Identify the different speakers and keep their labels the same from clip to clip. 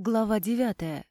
Speaker 1: Глава девятая.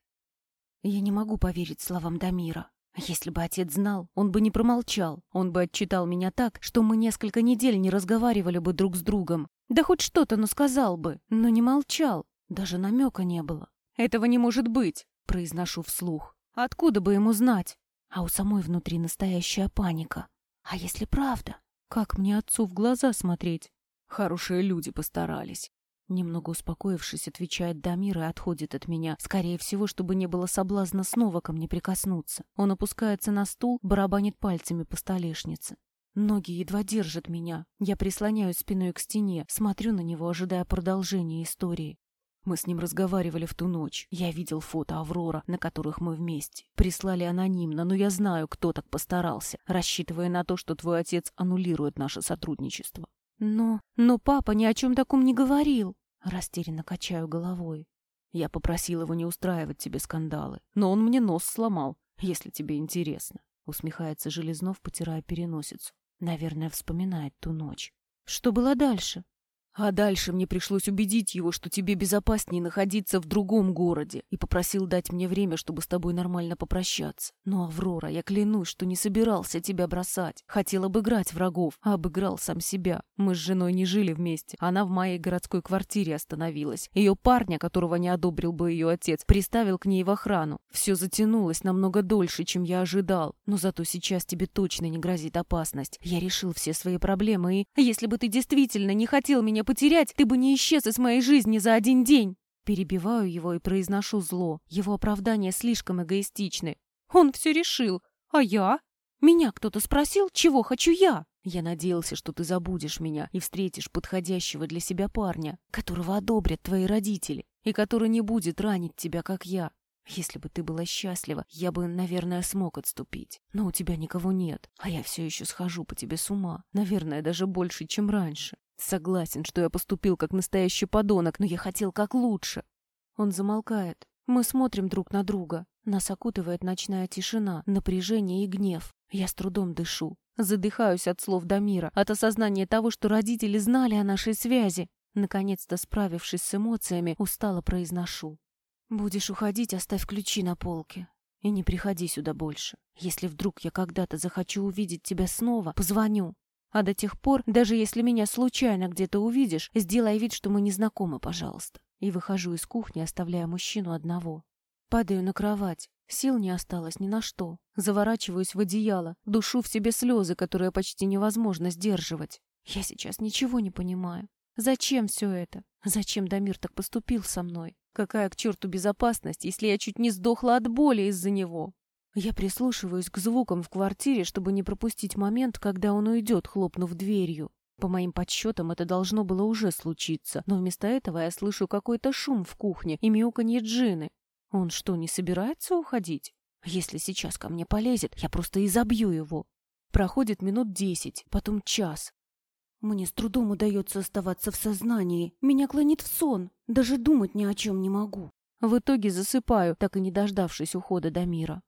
Speaker 1: Я не могу поверить словам Дамира. Если бы отец знал, он бы не промолчал. Он бы отчитал меня так, что мы несколько недель не разговаривали бы друг с другом. Да хоть что-то, но сказал бы, но не молчал. Даже намека не было. «Этого не может быть», — произношу вслух. «Откуда бы ему знать?» А у самой внутри настоящая паника. А если правда? Как мне отцу в глаза смотреть? Хорошие люди постарались. Немного успокоившись, отвечает Дамир и отходит от меня, скорее всего, чтобы не было соблазна снова ко мне прикоснуться. Он опускается на стул, барабанит пальцами по столешнице. Ноги едва держат меня. Я прислоняюсь спиной к стене, смотрю на него, ожидая продолжения истории. Мы с ним разговаривали в ту ночь. Я видел фото Аврора, на которых мы вместе. Прислали анонимно, но я знаю, кто так постарался, рассчитывая на то, что твой отец аннулирует наше сотрудничество. Но... но папа ни о чем таком не говорил. Растерянно качаю головой. Я попросил его не устраивать тебе скандалы, но он мне нос сломал, если тебе интересно. Усмехается Железнов, потирая переносицу. Наверное, вспоминает ту ночь. Что было дальше? А дальше мне пришлось убедить его, что тебе безопаснее находиться в другом городе, и попросил дать мне время, чтобы с тобой нормально попрощаться. Но, Аврора, я клянусь, что не собирался тебя бросать. Хотел обыграть врагов, а обыграл сам себя. Мы с женой не жили вместе. Она в моей городской квартире остановилась. Ее парня, которого не одобрил бы ее отец, приставил к ней в охрану. Все затянулось намного дольше, чем я ожидал. Но зато сейчас тебе точно не грозит опасность. Я решил все свои проблемы, и если бы ты действительно не хотел меня потерять, ты бы не исчез из моей жизни за один день. Перебиваю его и произношу зло. Его оправдания слишком эгоистичны. Он все решил. А я? Меня кто-то спросил, чего хочу я? Я надеялся, что ты забудешь меня и встретишь подходящего для себя парня, которого одобрят твои родители и который не будет ранить тебя, как я. Если бы ты была счастлива, я бы, наверное, смог отступить. Но у тебя никого нет, а я все еще схожу по тебе с ума. Наверное, даже больше, чем раньше. Согласен, что я поступил как настоящий подонок, но я хотел как лучше. Он замолкает. Мы смотрим друг на друга. Нас окутывает ночная тишина, напряжение и гнев. Я с трудом дышу. Задыхаюсь от слов Дамира, от осознания того, что родители знали о нашей связи. Наконец-то, справившись с эмоциями, устало произношу. «Будешь уходить, оставь ключи на полке. И не приходи сюда больше. Если вдруг я когда-то захочу увидеть тебя снова, позвоню. А до тех пор, даже если меня случайно где-то увидишь, сделай вид, что мы не знакомы, пожалуйста. И выхожу из кухни, оставляя мужчину одного. Падаю на кровать. Сил не осталось ни на что. Заворачиваюсь в одеяло, душу в себе слезы, которые почти невозможно сдерживать. Я сейчас ничего не понимаю. Зачем все это? Зачем Дамир так поступил со мной? Какая к черту безопасность, если я чуть не сдохла от боли из-за него? Я прислушиваюсь к звукам в квартире, чтобы не пропустить момент, когда он уйдет, хлопнув дверью. По моим подсчетам, это должно было уже случиться, но вместо этого я слышу какой-то шум в кухне и мяуканье Джины. Он что, не собирается уходить? Если сейчас ко мне полезет, я просто изобью его. Проходит минут десять, потом час. Мне с трудом удается оставаться в сознании. Меня клонит в сон. Даже думать ни о чем не могу. В итоге засыпаю, так и не дождавшись ухода до мира.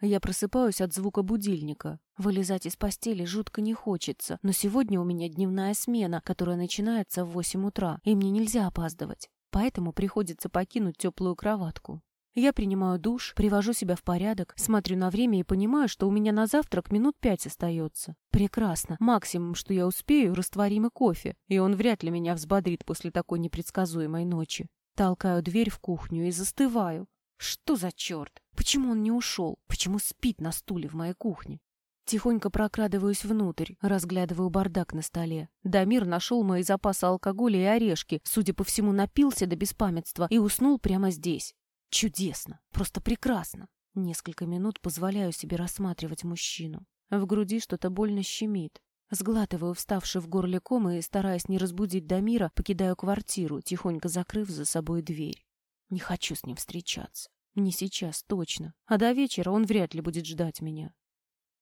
Speaker 1: Я просыпаюсь от звука будильника. Вылезать из постели жутко не хочется, но сегодня у меня дневная смена, которая начинается в 8 утра, и мне нельзя опаздывать. Поэтому приходится покинуть теплую кроватку. Я принимаю душ, привожу себя в порядок, смотрю на время и понимаю, что у меня на завтрак минут пять остается. Прекрасно. Максимум, что я успею, растворимый кофе, и он вряд ли меня взбодрит после такой непредсказуемой ночи. Толкаю дверь в кухню и застываю. Что за черт? Почему он не ушел? Почему спит на стуле в моей кухне? Тихонько прокрадываюсь внутрь, разглядываю бардак на столе. Дамир нашел мои запасы алкоголя и орешки, судя по всему, напился до беспамятства и уснул прямо здесь. Чудесно, просто прекрасно. Несколько минут позволяю себе рассматривать мужчину. В груди что-то больно щемит. Сглатываю вставший в горле ком и, стараясь не разбудить Дамира, покидаю квартиру, тихонько закрыв за собой дверь. Не хочу с ним встречаться. Не сейчас, точно. А до вечера он вряд ли будет ждать меня.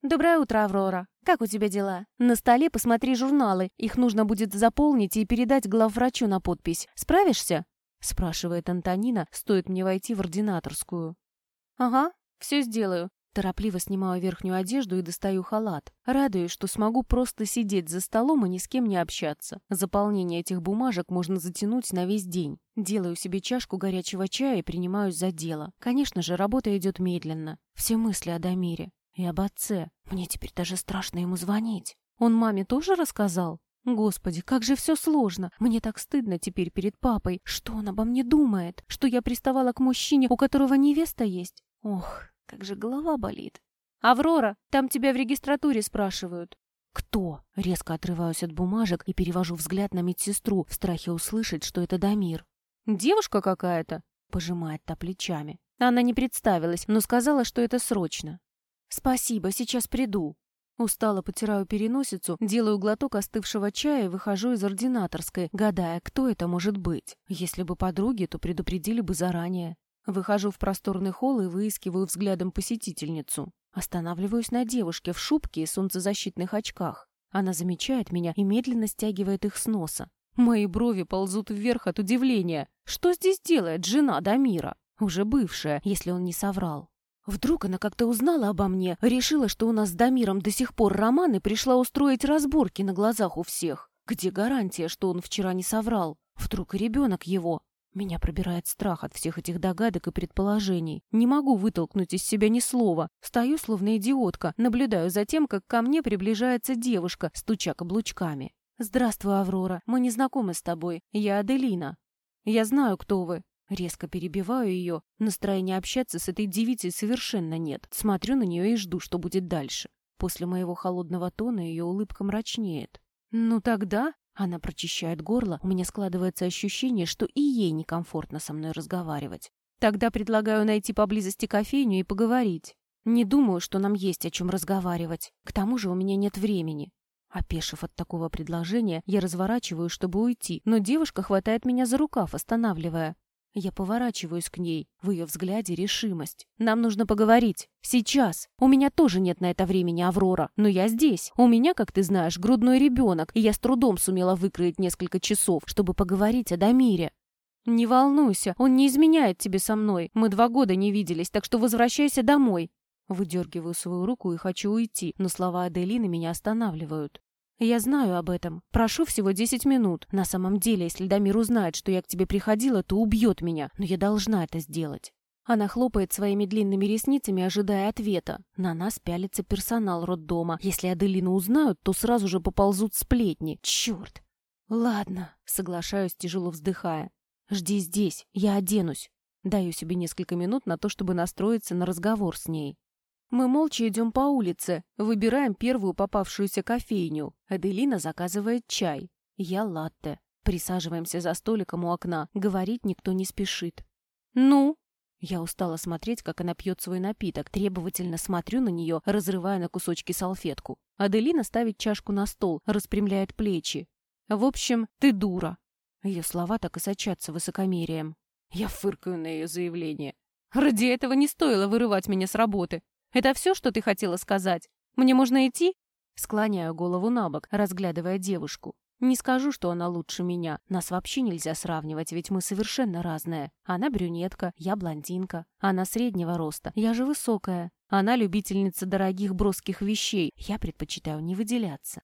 Speaker 2: «Доброе утро, Аврора. Как у тебя дела? На столе посмотри журналы. Их нужно будет заполнить и передать главврачу на подпись. Справишься?» Спрашивает Антонина, стоит мне войти в ординаторскую. «Ага, все сделаю.
Speaker 1: Торопливо снимаю верхнюю одежду и достаю халат. Радуюсь, что смогу просто сидеть за столом и ни с кем не общаться. Заполнение этих бумажек можно затянуть на весь день. Делаю себе чашку горячего чая и принимаюсь за дело. Конечно же, работа идет медленно. Все мысли о Дамире. И об отце. Мне теперь даже страшно ему звонить. Он маме тоже рассказал? Господи, как же все сложно. Мне так стыдно теперь перед папой. Что он обо мне думает? Что я приставала к мужчине, у которого невеста есть? Ох, как же голова болит. «Аврора, там тебя в регистратуре спрашивают». «Кто?» Резко отрываюсь от бумажек и перевожу взгляд на медсестру в страхе услышать, что это Дамир. «Девушка какая-то?» Пожимает та плечами. Она не представилась, но сказала, что это срочно. «Спасибо, сейчас приду». Устало потираю переносицу, делаю глоток остывшего чая и выхожу из ординаторской, гадая, кто это может быть. Если бы подруги, то предупредили бы заранее. Выхожу в просторный холл и выискиваю взглядом посетительницу. Останавливаюсь на девушке в шубке и солнцезащитных очках. Она замечает меня и медленно стягивает их с носа. Мои брови ползут вверх от удивления. Что здесь делает жена Дамира? Уже бывшая, если он не соврал. Вдруг она как-то узнала обо мне, решила, что у нас с Дамиром до сих пор роман и пришла устроить разборки на глазах у всех. Где гарантия, что он вчера не соврал? Вдруг и ребенок его? Меня пробирает страх от всех этих догадок и предположений. Не могу вытолкнуть из себя ни слова. Стою, словно идиотка, наблюдаю за тем, как ко мне приближается девушка, стуча каблучками. «Здравствуй, Аврора. Мы не знакомы с тобой. Я Аделина. Я знаю, кто вы». Резко перебиваю ее. Настроения общаться с этой девицей совершенно нет. Смотрю на нее и жду, что будет дальше. После моего холодного тона ее улыбка мрачнеет. «Ну тогда...» Она прочищает горло, у меня складывается ощущение, что и ей некомфортно со мной разговаривать. Тогда предлагаю найти поблизости кофейню и поговорить. Не думаю, что нам есть о чем разговаривать. К тому же у меня нет времени. Опешив от такого предложения, я разворачиваю, чтобы уйти, но девушка хватает меня за рукав, останавливая. Я поворачиваюсь к ней, в ее взгляде решимость. «Нам нужно поговорить. Сейчас. У меня тоже нет на это времени, Аврора. Но я здесь. У меня, как ты знаешь, грудной ребенок, и я с трудом сумела выкроить несколько часов, чтобы поговорить о Дамире. «Не волнуйся, он не изменяет тебе со мной. Мы два года не виделись, так что возвращайся домой». Выдергиваю свою руку и хочу уйти, но слова Аделины меня останавливают. «Я знаю об этом. Прошу всего десять минут. На самом деле, если Дамир узнает, что я к тебе приходила, то убьет меня, но я должна это сделать». Она хлопает своими длинными ресницами, ожидая ответа. На нас пялится персонал роддома. Если Аделину узнают, то сразу же поползут сплетни. Черт! Ладно, соглашаюсь, тяжело вздыхая. Жди здесь, я оденусь. Даю себе несколько минут на то, чтобы настроиться на разговор с ней. Мы молча идем по улице, выбираем первую попавшуюся кофейню. Аделина заказывает чай. Я латте. Присаживаемся за столиком у окна. Говорить никто не спешит. «Ну?» Я устала смотреть, как она пьет свой напиток. Требовательно смотрю на нее, разрывая на кусочки салфетку. Аделина ставит чашку на стол, распрямляет плечи. «В общем, ты дура». Ее слова так и сочатся высокомерием. Я фыркаю на ее заявление. Ради этого не стоило вырывать меня с работы. Это все, что ты хотела сказать? Мне можно идти?» Склоняю голову на бок, разглядывая девушку. Не скажу, что она лучше меня. Нас вообще нельзя сравнивать, ведь мы совершенно разные. Она брюнетка, я блондинка. Она среднего роста, я же высокая. Она любительница дорогих броских вещей. Я предпочитаю не выделяться.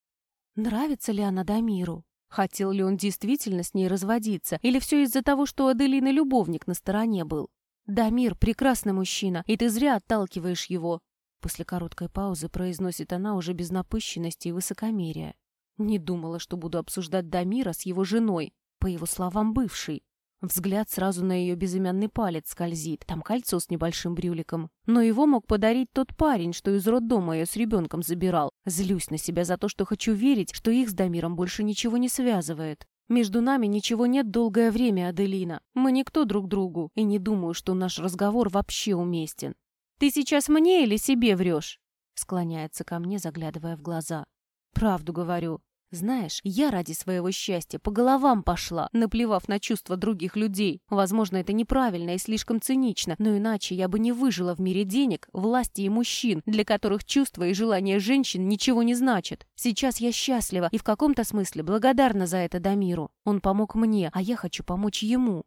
Speaker 1: Нравится ли она Дамиру? Хотел ли он действительно с ней разводиться? Или все из-за того, что у Аделины любовник на стороне был? «Дамир, прекрасный мужчина, и ты зря отталкиваешь его!» После короткой паузы произносит она уже без напыщенности и высокомерия. Не думала, что буду обсуждать Дамира с его женой, по его словам, бывшей. Взгляд сразу на ее безымянный палец скользит, там кольцо с небольшим брюликом. Но его мог подарить тот парень, что из роддома ее с ребенком забирал. Злюсь на себя за то, что хочу верить, что их с Дамиром больше ничего не связывает. Между нами ничего нет долгое время, Аделина. Мы никто друг другу, и не думаю, что наш разговор вообще уместен. Ты сейчас мне или себе врешь?» Склоняется ко мне, заглядывая в глаза. «Правду говорю. Знаешь, я ради своего счастья по головам пошла, наплевав на чувства других людей. Возможно, это неправильно и слишком цинично, но иначе я бы не выжила в мире денег, власти и мужчин, для которых чувства и желания женщин ничего не значат. Сейчас я счастлива и в каком-то смысле благодарна за это Дамиру. Он помог мне, а я хочу помочь ему.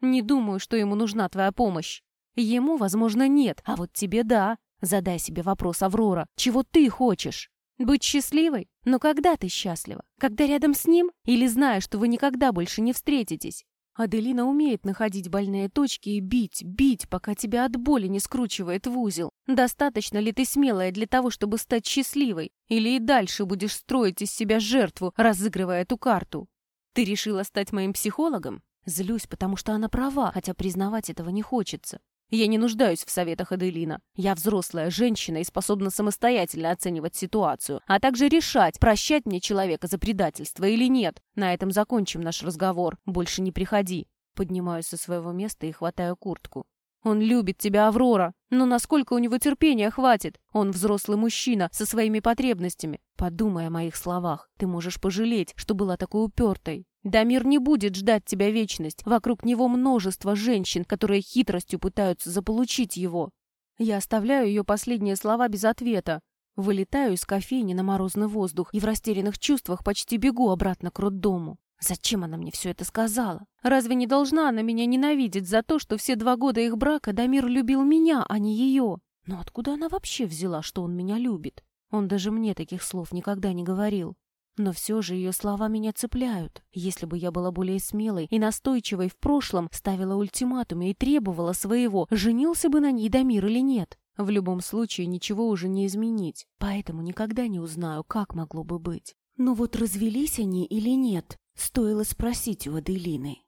Speaker 1: Не думаю, что ему нужна твоя помощь. Ему, возможно, нет, а вот тебе да. Задай себе вопрос, Аврора, чего ты хочешь?
Speaker 2: Быть счастливой? Но когда ты счастлива? Когда рядом с ним? Или зная, что вы никогда больше не встретитесь? Аделина умеет находить больные точки и бить, бить, пока тебя от боли не скручивает в узел. Достаточно ли ты смелая для того, чтобы стать счастливой? Или и дальше будешь строить из себя жертву, разыгрывая эту карту? Ты решила стать моим психологом? Злюсь, потому что она права, хотя признавать этого не хочется. Я не нуждаюсь в советах Аделина. Я взрослая женщина и способна самостоятельно оценивать ситуацию, а также решать, прощать мне человека за предательство или нет. На этом закончим наш разговор. Больше не приходи. Поднимаюсь со своего места и хватаю куртку. Он любит тебя, Аврора. Но насколько у него терпения хватит? Он взрослый мужчина со своими потребностями. Подумай о моих словах. Ты можешь пожалеть, что была такой упертой. Дамир не будет ждать тебя вечность. Вокруг него множество женщин, которые хитростью пытаются заполучить его. Я оставляю ее последние слова без ответа. Вылетаю из кофейни на морозный воздух и в растерянных чувствах почти бегу обратно к роддому. Зачем она мне все это сказала? Разве не должна она меня ненавидеть за то, что все два года их брака Дамир любил меня, а не ее? Но откуда она вообще взяла, что он меня любит? Он даже мне таких слов никогда не говорил. Но все же ее слова меня цепляют. Если бы я была более смелой и настойчивой в прошлом, ставила ультиматумы и требовала своего, женился бы на ней Дамир или нет. В любом случае ничего уже не изменить, поэтому никогда не узнаю, как могло бы быть. Но вот развелись они или нет, стоило спросить у Аделины.